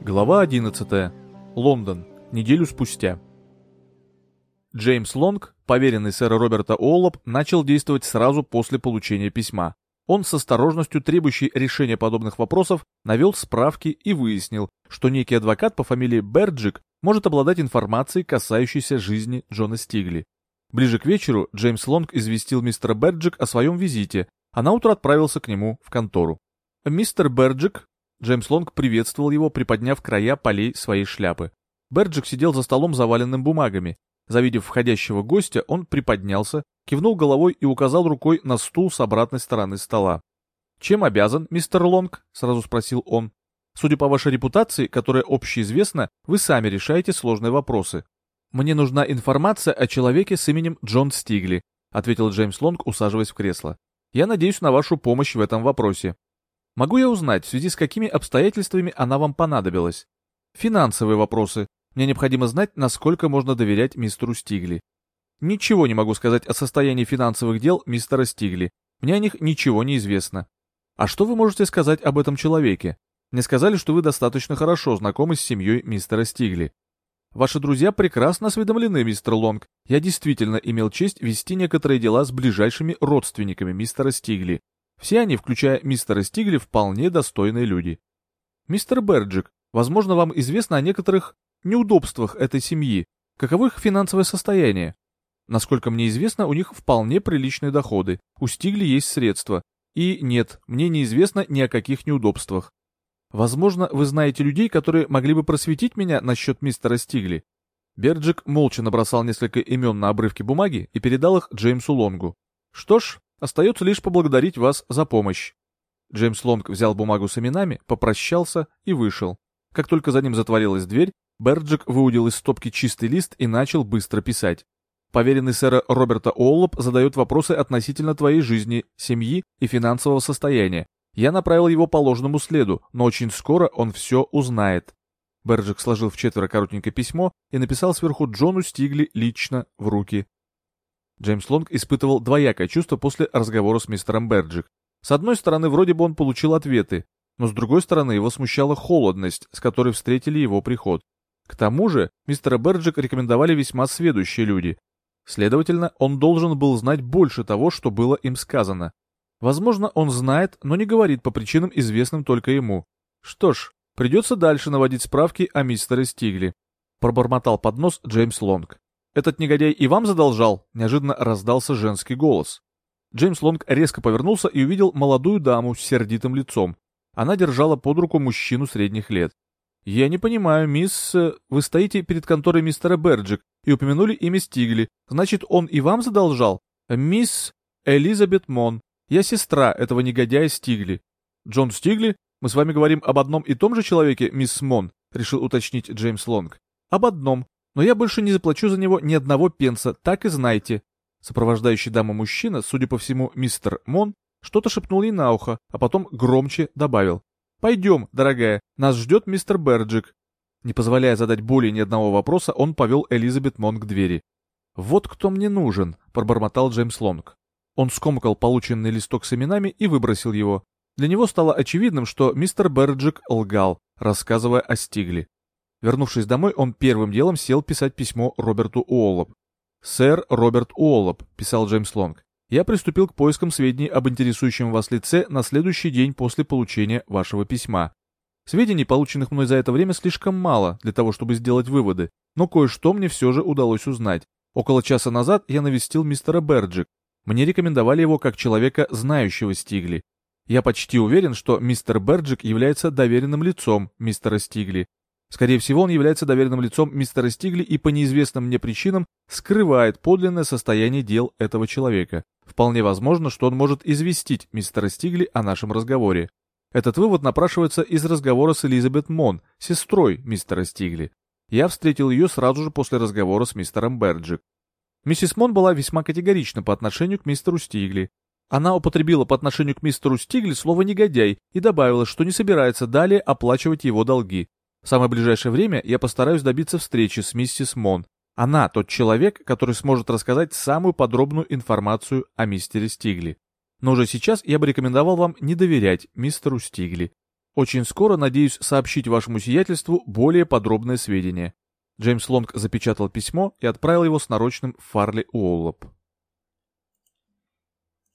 Глава 11. Лондон. Неделю спустя. Джеймс Лонг, поверенный сэра Роберта Оллоп, начал действовать сразу после получения письма. Он с осторожностью, требующей решения подобных вопросов, навел справки и выяснил, что некий адвокат по фамилии Берджик может обладать информацией, касающейся жизни Джона Стигли. Ближе к вечеру Джеймс Лонг известил мистера Берджик о своем визите, а на утро отправился к нему в контору. Мистер Берджик Джеймс Лонг приветствовал его, приподняв края полей своей шляпы. Берджик сидел за столом, заваленным бумагами. Завидев входящего гостя, он приподнялся, кивнул головой и указал рукой на стул с обратной стороны стола. «Чем обязан, мистер Лонг?» — сразу спросил он. «Судя по вашей репутации, которая общеизвестна, вы сами решаете сложные вопросы». «Мне нужна информация о человеке с именем Джон Стигли», — ответил Джеймс Лонг, усаживаясь в кресло. «Я надеюсь на вашу помощь в этом вопросе». Могу я узнать, в связи с какими обстоятельствами она вам понадобилась? Финансовые вопросы. Мне необходимо знать, насколько можно доверять мистеру Стигли. Ничего не могу сказать о состоянии финансовых дел мистера Стигли. Мне о них ничего не известно. А что вы можете сказать об этом человеке? Мне сказали, что вы достаточно хорошо знакомы с семьей мистера Стигли. Ваши друзья прекрасно осведомлены, мистер Лонг. Я действительно имел честь вести некоторые дела с ближайшими родственниками мистера Стигли, все они, включая мистера Стигли, вполне достойные люди. Мистер Берджик, возможно, вам известно о некоторых неудобствах этой семьи. Каково их финансовое состояние? Насколько мне известно, у них вполне приличные доходы, у Стигли есть средства. И нет, мне неизвестно ни о каких неудобствах. Возможно, вы знаете людей, которые могли бы просветить меня насчет мистера Стигли. Берджик молча набросал несколько имен на обрывке бумаги и передал их Джеймсу Лонгу. Что ж, Остается лишь поблагодарить вас за помощь. Джеймс Лонг взял бумагу с именами, попрощался и вышел. Как только за ним затворилась дверь, Берджик выудил из стопки чистый лист и начал быстро писать. Поверенный сэра Роберта Оллоп задает вопросы относительно твоей жизни, семьи и финансового состояния. Я направил его по ложному следу, но очень скоро он все узнает. Берджик сложил в четверо коротенькое письмо и написал сверху Джону Стигли лично в руки. Джеймс Лонг испытывал двоякое чувство после разговора с мистером Берджик. С одной стороны, вроде бы он получил ответы, но с другой стороны, его смущала холодность, с которой встретили его приход. К тому же, мистера Берджик рекомендовали весьма сведущие люди. Следовательно, он должен был знать больше того, что было им сказано. Возможно, он знает, но не говорит по причинам, известным только ему. Что ж, придется дальше наводить справки о мистере Стигли. Пробормотал под нос Джеймс Лонг. «Этот негодяй и вам задолжал?» — неожиданно раздался женский голос. Джеймс Лонг резко повернулся и увидел молодую даму с сердитым лицом. Она держала под руку мужчину средних лет. «Я не понимаю, мисс... Э, вы стоите перед конторой мистера Берджик и упомянули имя Стигли. Значит, он и вам задолжал? Мисс Элизабет Мон. Я сестра этого негодяя Стигли». «Джон Стигли? Мы с вами говорим об одном и том же человеке, мисс Мон?» — решил уточнить Джеймс Лонг. «Об одном но я больше не заплачу за него ни одного пенса, так и знайте. Сопровождающий даму мужчина, судя по всему, мистер Мон, что-то шепнул ей на ухо, а потом громче добавил. «Пойдем, дорогая, нас ждет мистер Берджик». Не позволяя задать более ни одного вопроса, он повел Элизабет Мон к двери. «Вот кто мне нужен», — пробормотал Джеймс Лонг. Он скомкал полученный листок с именами и выбросил его. Для него стало очевидным, что мистер Берджик лгал, рассказывая о Стигли. Вернувшись домой, он первым делом сел писать письмо Роберту Уоллоп. «Сэр Роберт Уоллоп», — писал Джеймс Лонг, — «я приступил к поискам сведений об интересующем вас лице на следующий день после получения вашего письма. Сведений, полученных мной за это время, слишком мало для того, чтобы сделать выводы, но кое-что мне все же удалось узнать. Около часа назад я навестил мистера Берджик. Мне рекомендовали его как человека, знающего Стигли. Я почти уверен, что мистер Берджик является доверенным лицом мистера Стигли, Скорее всего, он является доверенным лицом мистера Стигли и по неизвестным мне причинам скрывает подлинное состояние дел этого человека. Вполне возможно, что он может известить мистера Стигли о нашем разговоре. Этот вывод напрашивается из разговора с Элизабет Мон, сестрой мистера Стигли. Я встретил ее сразу же после разговора с мистером Берджик. Миссис Мон была весьма категорична по отношению к мистеру Стигли. Она употребила по отношению к мистеру Стигли слово «негодяй» и добавила, что не собирается далее оплачивать его долги. В самое ближайшее время я постараюсь добиться встречи с миссис Мон. Она тот человек, который сможет рассказать самую подробную информацию о мистере Стигли. Но уже сейчас я бы рекомендовал вам не доверять мистеру Стигли. Очень скоро надеюсь сообщить вашему сиятельству более подробные сведения. Джеймс Лонг запечатал письмо и отправил его с нарочным Фарли Уоллоп.